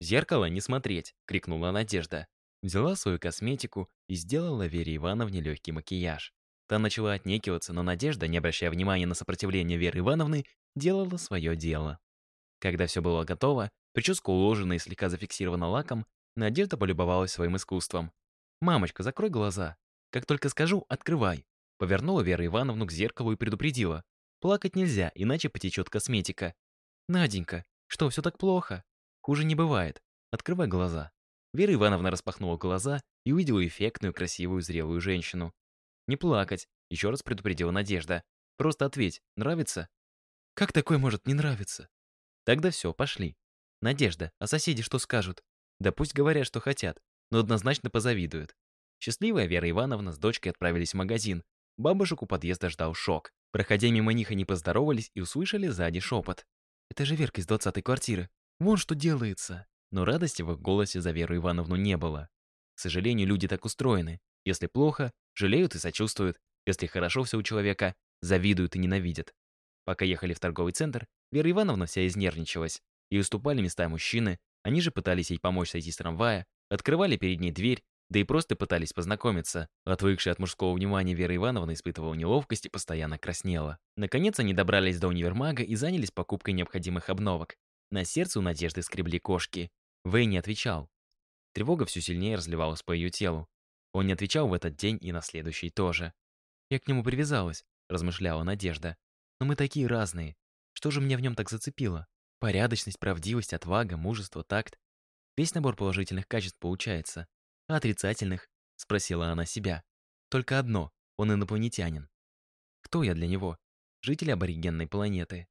Speaker 1: «В зеркало не смотреть!» — крикнула Надежда. Взяла свою косметику и сделала Вере Ивановне легкий макияж. Та начала отнекиваться, но Надежда, не обращая внимания на сопротивление Веры Ивановны, делала свое дело. Когда все было готово, прическа уложена и слегка зафиксирована лаком, Надежда полюбовалась своим искусством. «Мамочка, закрой глаза. Как только скажу, открывай». Повернула Вера Ивановну к зеркалу и предупредила. «Плакать нельзя, иначе потечет косметика». «Наденька, что, все так плохо?» «Хуже не бывает. Открывай глаза». Вера Ивановна распахнула глаза и увидела эффектную, красивую, зрелую женщину. «Не плакать», — еще раз предупредила Надежда. «Просто ответь, нравится?» «Как такое может не нравиться?» «Тогда все, пошли». «Надежда, а соседи что скажут?» «Да пусть говорят, что хотят, но однозначно позавидуют». Счастливая Вера Ивановна с дочкой отправились в магазин. Бабушек у подъезда ждал шок. Проходя мимо них, они поздоровались и услышали сзади шепот. «Это же Верка из двадцатой квартиры. Вон что делается!» Но радости в их голосе за Веру Ивановну не было. К сожалению, люди так устроены. Если плохо, жалеют и сочувствуют. Если хорошо все у человека, завидуют и ненавидят. Пока ехали в торговый центр, Вера Ивановна вся изнервничалась. Ей уступали места мужчины, они же пытались ей помочь сойти с трамвая, открывали перед ней дверь, да и просто пытались познакомиться. Отвыкшая от мужского внимания Вера Ивановна испытывала неловкость и постоянно краснела. Наконец они добрались до универмага и занялись покупкой необходимых обновок. На сердце у Надежды скребли кошки. Вэй не отвечал. Тревога все сильнее разливалась по ее телу. Он не отвечал в этот день и на следующий тоже. «Я к нему привязалась», — размышляла Надежда. «Но мы такие разные. Что же меня в нем так зацепило? Порядочность, правдивость, отвага, мужество, такт. Весь набор положительных качеств получается. А отрицательных?» — спросила она себя. «Только одно — он инопланетянин. Кто я для него? Житель аборигенной планеты.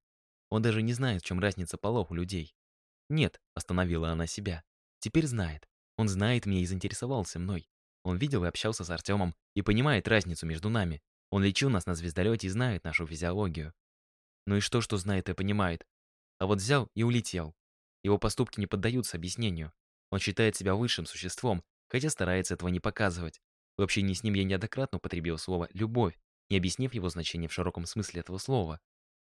Speaker 1: Он даже не знает, в чем разница полов у людей. «Нет», — остановила она себя. «Теперь знает. Он знает меня и заинтересовался мной. Он видел и общался с Артемом и понимает разницу между нами. Он лечил нас на звездолете и знает нашу физиологию. Ну и что, что знает и понимает? А вот взял и улетел. Его поступки не поддаются объяснению. Он считает себя высшим существом, хотя старается этого не показывать. В общении с ним я неоднократно употребил слово «любовь», не объяснив его значение в широком смысле этого слова.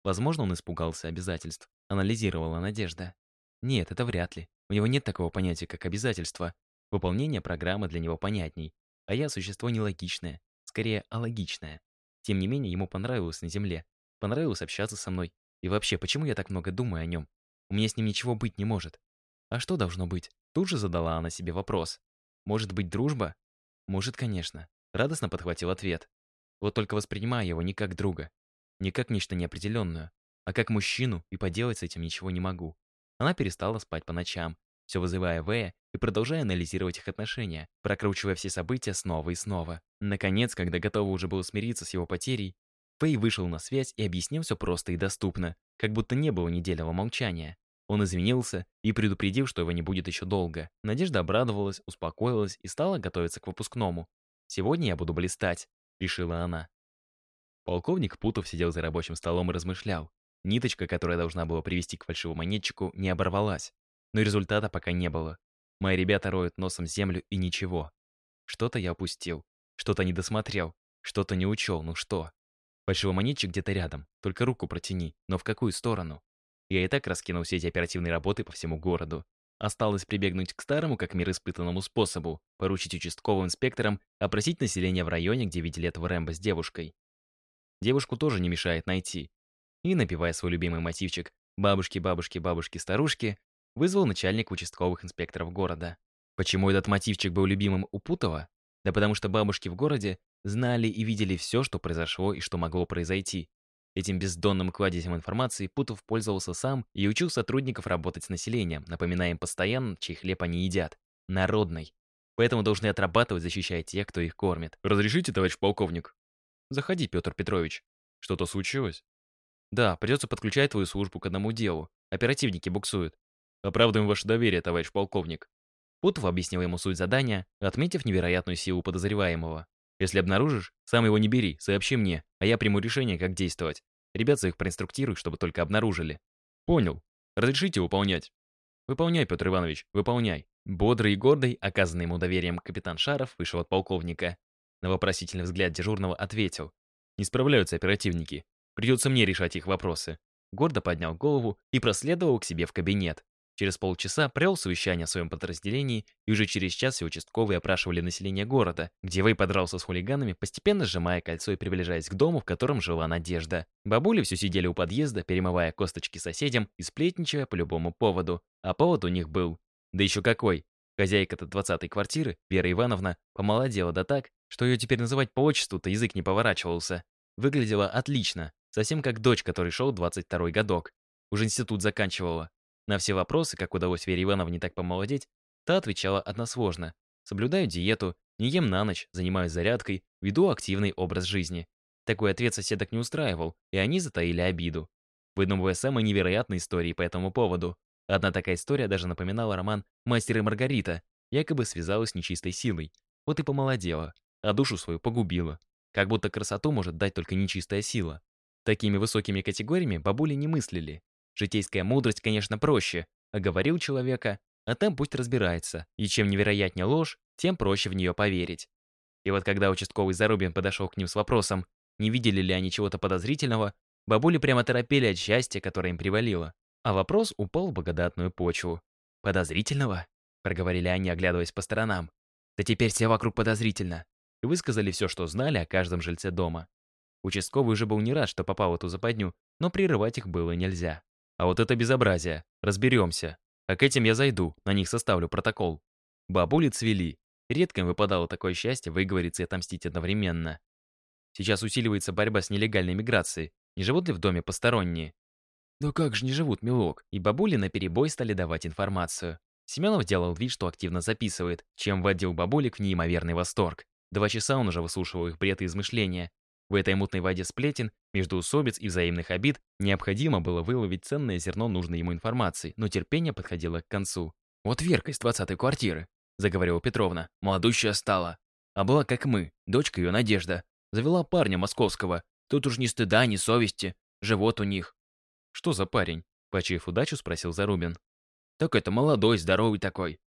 Speaker 1: Возможно, он испугался обязательств, анализировала Надежда. Нет, это вряд ли. У него нет такого понятия, как обязательство. Выполнение программы для него понятней. А я существо нелогичное, скорее алогичное. Тем не менее, ему понравилось на Земле. Понравилось общаться со мной. И вообще, почему я так много думаю о нем? У меня с ним ничего быть не может. А что должно быть? Тут же задала она себе вопрос. Может быть, дружба? Может, конечно. Радостно подхватил ответ. Вот только воспринимаю его не как друга. Не как нечто неопределенное, а как мужчину, и поделать с этим ничего не могу. Она перестала спать по ночам, все вызывая Вэя и продолжая анализировать их отношения, прокручивая все события снова и снова. Наконец, когда готова уже было смириться с его потерей, Вэй вышел на связь и объяснил все просто и доступно, как будто не было недельного молчания. Он извинился и предупредил, что его не будет еще долго. Надежда обрадовалась, успокоилась и стала готовиться к выпускному. «Сегодня я буду блистать», — решила она. Полковник Путов сидел за рабочим столом и размышлял. Ниточка, которая должна была привести к фальшивомонетчику, не оборвалась. Но результата пока не было. Мои ребята роют носом землю и ничего. Что-то я упустил. Что-то не досмотрел. Что-то не учел. Ну что? Фальшивомонетчик где-то рядом. Только руку протяни. Но в какую сторону? Я и так раскинул все эти оперативные работы по всему городу. Осталось прибегнуть к старому, как мир испытанному способу, поручить участковым инспекторам опросить население в районе, где видели этого Рэмбо с девушкой. Девушку тоже не мешает найти. И, напевая свой любимый мотивчик «Бабушки, бабушки, бабушки, старушки», вызвал начальник участковых инспекторов города. Почему этот мотивчик был любимым у Путова? Да потому что бабушки в городе знали и видели все, что произошло и что могло произойти. Этим бездонным кладезем информации Путов пользовался сам и учил сотрудников работать с населением, напоминая им постоянно, чей хлеб они едят. Народный. Поэтому должны отрабатывать, защищая тех, кто их кормит.
Speaker 2: «Разрешите, товарищ полковник?»
Speaker 1: Заходи, Петр Петрович.
Speaker 2: Что-то случилось?
Speaker 1: Да, придется подключать твою службу к одному делу. Оперативники буксуют.
Speaker 2: Оправдываем ваше доверие, товарищ полковник.
Speaker 1: Путов объяснил ему суть задания, отметив невероятную силу подозреваемого. Если обнаружишь, сам его не бери, сообщи мне, а я приму решение, как действовать. Ребят своих проинструктируй, чтобы только обнаружили.
Speaker 2: Понял. Разрешите выполнять?
Speaker 1: Выполняй, Петр Иванович, выполняй. Бодрый и гордый, оказанный ему доверием капитан Шаров, вышел от полковника. На вопросительный взгляд дежурного ответил. «Не справляются оперативники. Придется мне решать их вопросы». Гордо поднял голову и проследовал к себе в кабинет. Через полчаса провел совещание в своем подразделении, и уже через час все участковые опрашивали население города, где Вэй подрался с хулиганами, постепенно сжимая кольцо и приближаясь к дому, в котором жила Надежда. Бабули все сидели у подъезда, перемывая косточки соседям и сплетничая по любому поводу. А повод у них был. Да еще какой. Хозяйка-то двадцатой квартиры, Вера Ивановна, помолодела да так, что ее теперь называть по отчеству-то язык не поворачивался. Выглядела отлично, совсем как дочь, которой шел 22-й годок. Уже институт заканчивала. На все вопросы, как удалось Вере Ивановне так помолодеть, та отвечала односложно. Соблюдаю диету, не ем на ночь, занимаюсь зарядкой, веду активный образ жизни. Такой ответ соседок не устраивал, и они затаили обиду. Выдумывая самые невероятные истории по этому поводу. Одна такая история даже напоминала роман «Мастер и Маргарита», якобы связалась с нечистой силой. Вот и помолодела, а душу свою погубила. Как будто красоту может дать только нечистая сила. Такими высокими категориями бабули не мыслили. Житейская мудрость, конечно, проще. Оговорил человека, а там пусть разбирается. И чем невероятнее ложь, тем проще в нее поверить. И вот когда участковый Зарубин подошел к ним с вопросом, не видели ли они чего-то подозрительного, бабули прямо торопели от счастья, которое им привалило. А вопрос упал в благодатную почву. «Подозрительного?» — проговорили они, оглядываясь по сторонам. «Да теперь все вокруг подозрительно». И высказали все, что знали о каждом жильце дома. Участковый уже был не рад, что попал в эту западню, но прерывать их было нельзя. А вот это безобразие. Разберемся. А к этим я зайду, на них составлю протокол. Бабули цвели. Редко им выпадало такое счастье выговориться и отомстить одновременно. Сейчас усиливается борьба с нелегальной миграцией. Не живут ли в доме посторонние? Ну как же не живут, милок? И бабули на перебой стали давать информацию. Семенов делал вид, что активно записывает, чем вводил бабулик в неимоверный восторг. Два часа он уже выслушивал их бред и измышления, в этой мутной воде сплетен, междоусобиц и взаимных обид необходимо было выловить ценное зерно нужной ему информации, но терпение подходило к концу. «Вот Верка из двадцатой квартиры», — заговорила Петровна, молодущая стала. А была как мы, дочка ее Надежда. Завела парня московского. Тут уж ни стыда, ни совести. Живот у них. «Что за парень?» — почив удачу, спросил Зарубин. «Так это молодой, здоровый такой».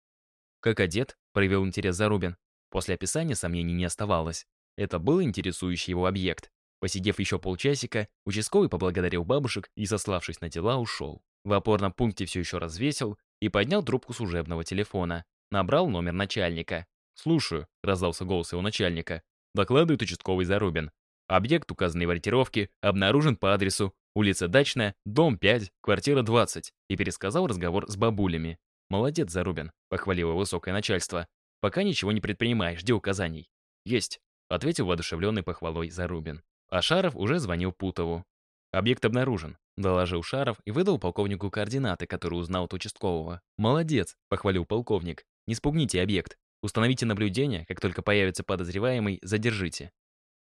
Speaker 1: «Как одет?» — проявил интерес Зарубин. После описания сомнений не оставалось. Это был интересующий его объект. Посидев еще полчасика, участковый поблагодарил бабушек и, сославшись на дела, ушел. В опорном пункте все еще развесил и поднял трубку служебного телефона. Набрал номер начальника. «Слушаю», — раздался голос его начальника. Докладывает участковый Зарубин. Объект, указанный в ориентировке, обнаружен по адресу улица Дачная, дом 5, квартира 20, и пересказал разговор с бабулями. «Молодец, Зарубин», — похвалило высокое начальство. «Пока ничего не предпринимаешь, жди указаний». «Есть». Ответил воодушевленный похвалой Зарубин. А Шаров уже звонил Путову. «Объект обнаружен», — доложил Шаров и выдал полковнику координаты, которые узнал от участкового. «Молодец», — похвалил полковник. «Не спугните объект. Установите наблюдение, как только появится подозреваемый, задержите».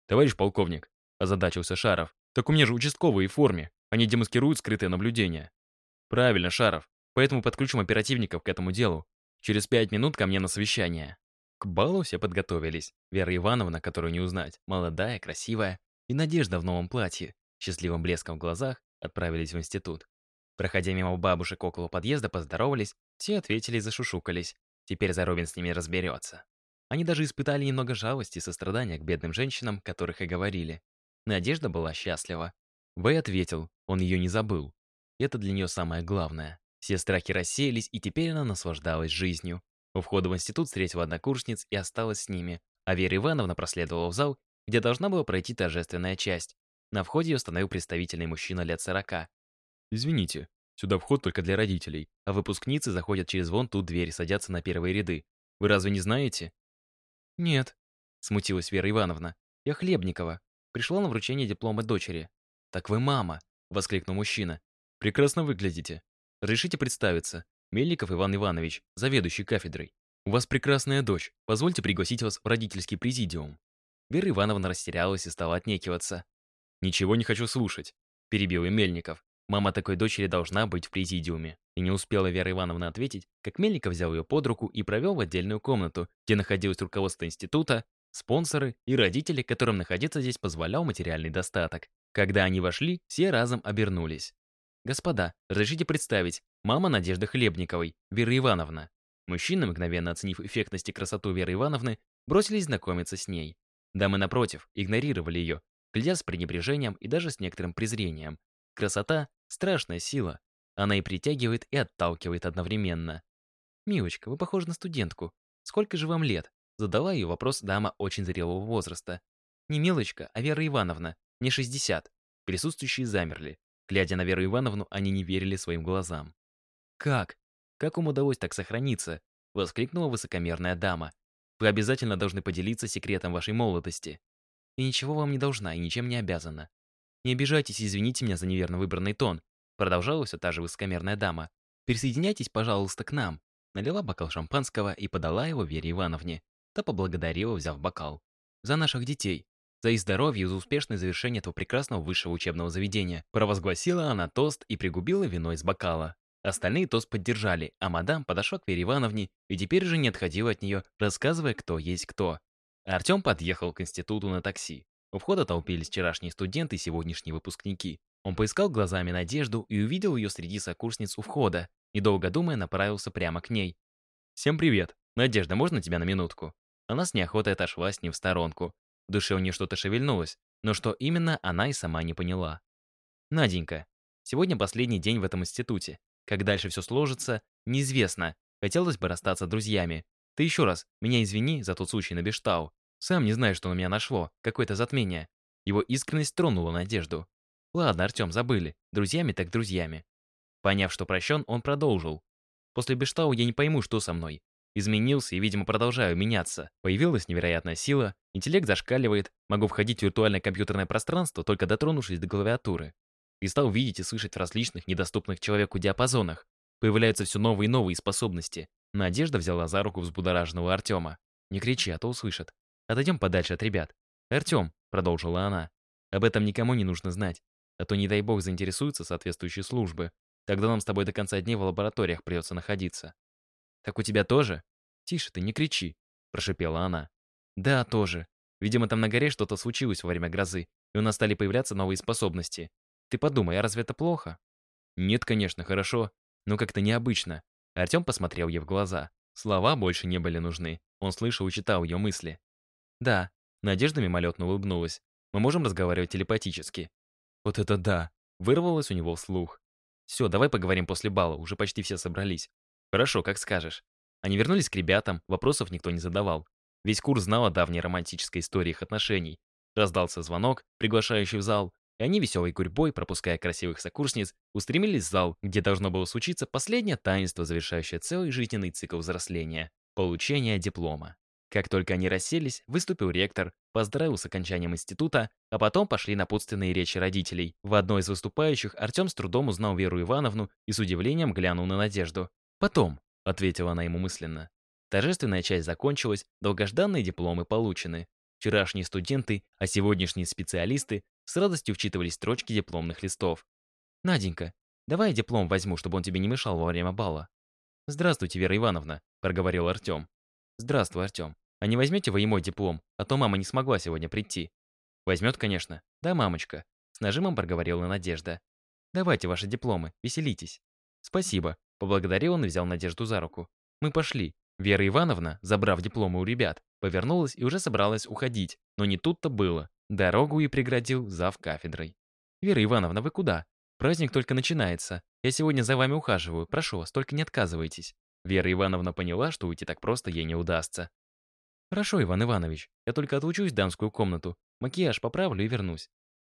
Speaker 1: «Товарищ полковник», — озадачился Шаров, «так у меня же участковые в форме. Они демаскируют скрытое наблюдение». «Правильно, Шаров. Поэтому подключим оперативников к этому делу. Через пять минут ко мне на совещание». К балу все подготовились. Вера Ивановна, которую не узнать, молодая, красивая, и Надежда в новом платье, счастливым блеском в глазах, отправились в институт. Проходя мимо бабушек около подъезда, поздоровались, все ответили и зашушукались. Теперь Заробин с ними разберется. Они даже испытали немного жалости и сострадания к бедным женщинам, которых и говорили. Надежда была счастлива. Вэй ответил, он ее не забыл. Это для нее самое главное. Все страхи рассеялись, и теперь она наслаждалась жизнью. У входа в институт встретила однокурсниц и осталась с ними, а Вера Ивановна проследовала в зал, где должна была пройти торжественная часть. На входе ее остановил представительный мужчина лет сорока. «Извините, сюда вход только для родителей, а выпускницы заходят через вон ту дверь и садятся на первые ряды. Вы разве не знаете?» «Нет», — смутилась Вера Ивановна. «Я Хлебникова. Пришла на вручение диплома дочери». «Так вы мама», — воскликнул мужчина. «Прекрасно выглядите. Разрешите представиться. Мельников Иван Иванович, заведующий кафедрой. У вас прекрасная дочь. Позвольте пригласить вас в родительский президиум». Вера Ивановна растерялась и стала отнекиваться. «Ничего не хочу слушать», — перебил Мельников. «Мама такой дочери должна быть в президиуме». И не успела Вера Ивановна ответить, как Мельников взял ее под руку и провел в отдельную комнату, где находилось руководство института, спонсоры и родители, которым находиться здесь позволял материальный достаток. Когда они вошли, все разом обернулись. «Господа, разрешите представить, мама Надежды Хлебниковой, Вера Ивановна». Мужчины, мгновенно оценив эффектность и красоту Веры Ивановны, бросились знакомиться с ней. Дамы, напротив, игнорировали ее, глядя с пренебрежением и даже с некоторым презрением. Красота — страшная сила. Она и притягивает, и отталкивает одновременно. «Милочка, вы похожи на студентку. Сколько же вам лет?» Задала ее вопрос дама очень зрелого возраста. Не Милочка, а Вера Ивановна. Мне 60. Присутствующие замерли. Глядя на Веру Ивановну, они не верили своим глазам. «Как? Как им удалось так сохраниться?» Воскликнула высокомерная дама. «Вы обязательно должны поделиться секретом вашей молодости. И ничего вам не должна и ничем не обязана. Не обижайтесь и извините меня за неверно выбранный тон», продолжала все та же высокомерная дама. «Присоединяйтесь, пожалуйста, к нам». Налила бокал шампанского и подала его Вере Ивановне. Та поблагодарила, взяв бокал. «За наших детей. За их здоровье и за успешное завершение этого прекрасного высшего учебного заведения». Провозгласила она тост и пригубила вино из бокала. Остальные тост поддержали, а мадам подошла к Вере Ивановне и теперь же не отходила от нее, рассказывая, кто есть кто. Артем подъехал к институту на такси. У входа толпились вчерашние студенты и сегодняшние выпускники. Он поискал глазами Надежду и увидел ее среди сокурсниц у входа. Недолго думая, направился прямо к ней. «Всем привет. Надежда, можно тебя на минутку?» Она с неохотой отошла с ним в сторонку. В душе у нее что-то шевельнулось, но что именно, она и сама не поняла. «Наденька, сегодня последний день в этом институте. Как дальше все сложится, неизвестно. Хотелось бы расстаться друзьями. Ты еще раз, меня извини за тот случай на Бештау. Сам не знаю, что на меня нашло. Какое-то затмение. Его искренность тронула Надежду. Ладно, Артем, забыли. Друзьями так друзьями. Поняв, что прощен, он продолжил. После Бештау я не пойму, что со мной. Изменился и, видимо, продолжаю меняться. Появилась невероятная сила, интеллект зашкаливает, могу входить в виртуальное компьютерное пространство, только дотронувшись до клавиатуры и стал видеть и слышать в различных, недоступных человеку диапазонах. Появляются все новые и новые способности. Надежда взяла за руку взбудораженного Артема. «Не кричи, а то услышат. Отойдем подальше от ребят». «Артем», — продолжила она, — «об этом никому не нужно знать, а то, не дай бог, заинтересуются соответствующие службы. Тогда нам с тобой до конца дней в лабораториях придется находиться». «Так у тебя тоже?» «Тише ты, не кричи», — прошипела она. «Да, тоже. Видимо, там на горе что-то случилось во время грозы, и у нас стали появляться новые способности. Ты подумай, а разве это плохо? Нет, конечно, хорошо, но как-то необычно. Артем посмотрел ей в глаза. Слова больше не были нужны. Он слышал и читал ее мысли. Да, Надежда мимолетно улыбнулась. Мы можем разговаривать телепатически. Вот это да! Вырвалось у него вслух. Все, давай поговорим после бала, уже почти все собрались. Хорошо, как скажешь. Они вернулись к ребятам, вопросов никто не задавал. Весь курс знал о давней романтической истории их отношений. Раздался звонок, приглашающий в зал, и они веселой гурьбой, пропуская красивых сокурсниц, устремились в зал, где должно было случиться последнее таинство, завершающее целый жизненный цикл взросления — получение диплома. Как только они расселись, выступил ректор, поздравил с окончанием института, а потом пошли напутственные речи родителей. В одной из выступающих Артем с трудом узнал Веру Ивановну и с удивлением глянул на Надежду. «Потом», — ответила она ему мысленно. Торжественная часть закончилась, долгожданные дипломы получены. Вчерашние студенты, а сегодняшние специалисты с радостью вчитывались строчки дипломных листов. «Наденька, давай я диплом возьму, чтобы он тебе не мешал во время бала». «Здравствуйте, Вера Ивановна», — проговорил Артем. «Здравствуй, Артем. А не возьмете вы и мой диплом, а то мама не смогла сегодня прийти». «Возьмет, конечно. Да, мамочка», — с нажимом проговорила Надежда. «Давайте ваши дипломы, веселитесь». «Спасибо», — поблагодарил он и взял Надежду за руку. «Мы пошли». Вера Ивановна, забрав дипломы у ребят, повернулась и уже собралась уходить, но не тут-то было. Дорогу ей преградил зав кафедрой. «Вера Ивановна, вы куда? Праздник только начинается. Я сегодня за вами ухаживаю. Прошу вас, только не отказывайтесь». Вера Ивановна поняла, что уйти так просто ей не удастся. «Хорошо, Иван Иванович. Я только отлучусь в дамскую комнату. Макияж поправлю и вернусь».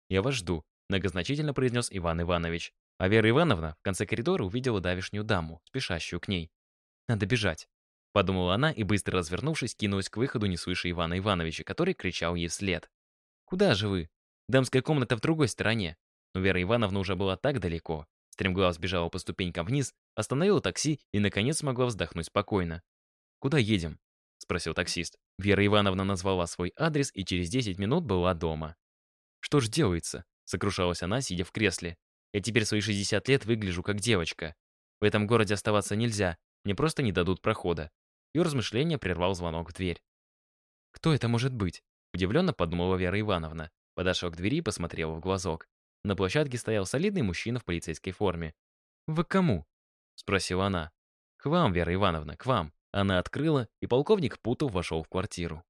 Speaker 1: «Я вас жду», — многозначительно произнес Иван Иванович. А Вера Ивановна в конце коридора увидела давишнюю даму, спешащую к ней. «Надо бежать», — подумала она и, быстро развернувшись, кинулась к выходу, не слыша Ивана Ивановича, который кричал ей вслед. «Куда же вы? Дамская комната в другой стороне». Но Вера Ивановна уже была так далеко. Стремглав сбежала по ступенькам вниз, остановила такси и, наконец, смогла вздохнуть спокойно. «Куда едем?» — спросил таксист. Вера Ивановна назвала свой адрес и через 10 минут была дома. «Что ж делается?» — сокрушалась она, сидя в кресле. «Я теперь свои 60 лет выгляжу как девочка. В этом городе оставаться нельзя, мне просто не дадут прохода». Ее размышления прервал звонок в дверь. «Кто это может быть?» Удивленно подумала Вера Ивановна. Подошла к двери и посмотрела в глазок. На площадке стоял солидный мужчина в полицейской форме. «Вы к кому?» — спросила она. «К вам, Вера Ивановна, к вам». Она открыла, и полковник Путов вошел в квартиру.